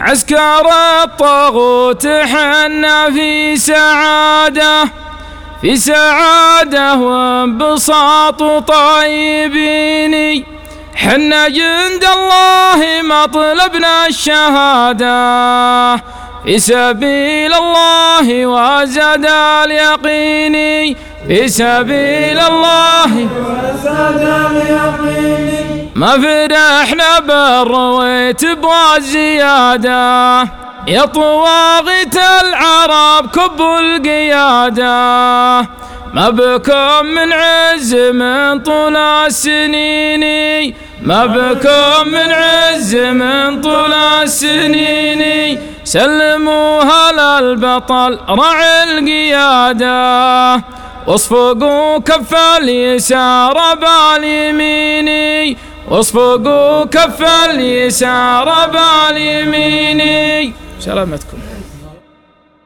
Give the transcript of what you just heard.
عسكر الطاغوت حنا في سعادة في سعادة وانبساط طيبيني حنا جند الله مطلبنا الشهادة في سبيل الله وزاد اليقين في سبيل الله ما فرحنا بالرويت بغى زيادة يا طواغيت العرب كبوا القيادة. ما بكم من عز من طول السنين. ما بكم من عز من طول السنين. سلموها للبطل رعي القيادة. واصفقوا كف اليسار باليمين. واصفقوا كف اليسار باليمين سلامتكم.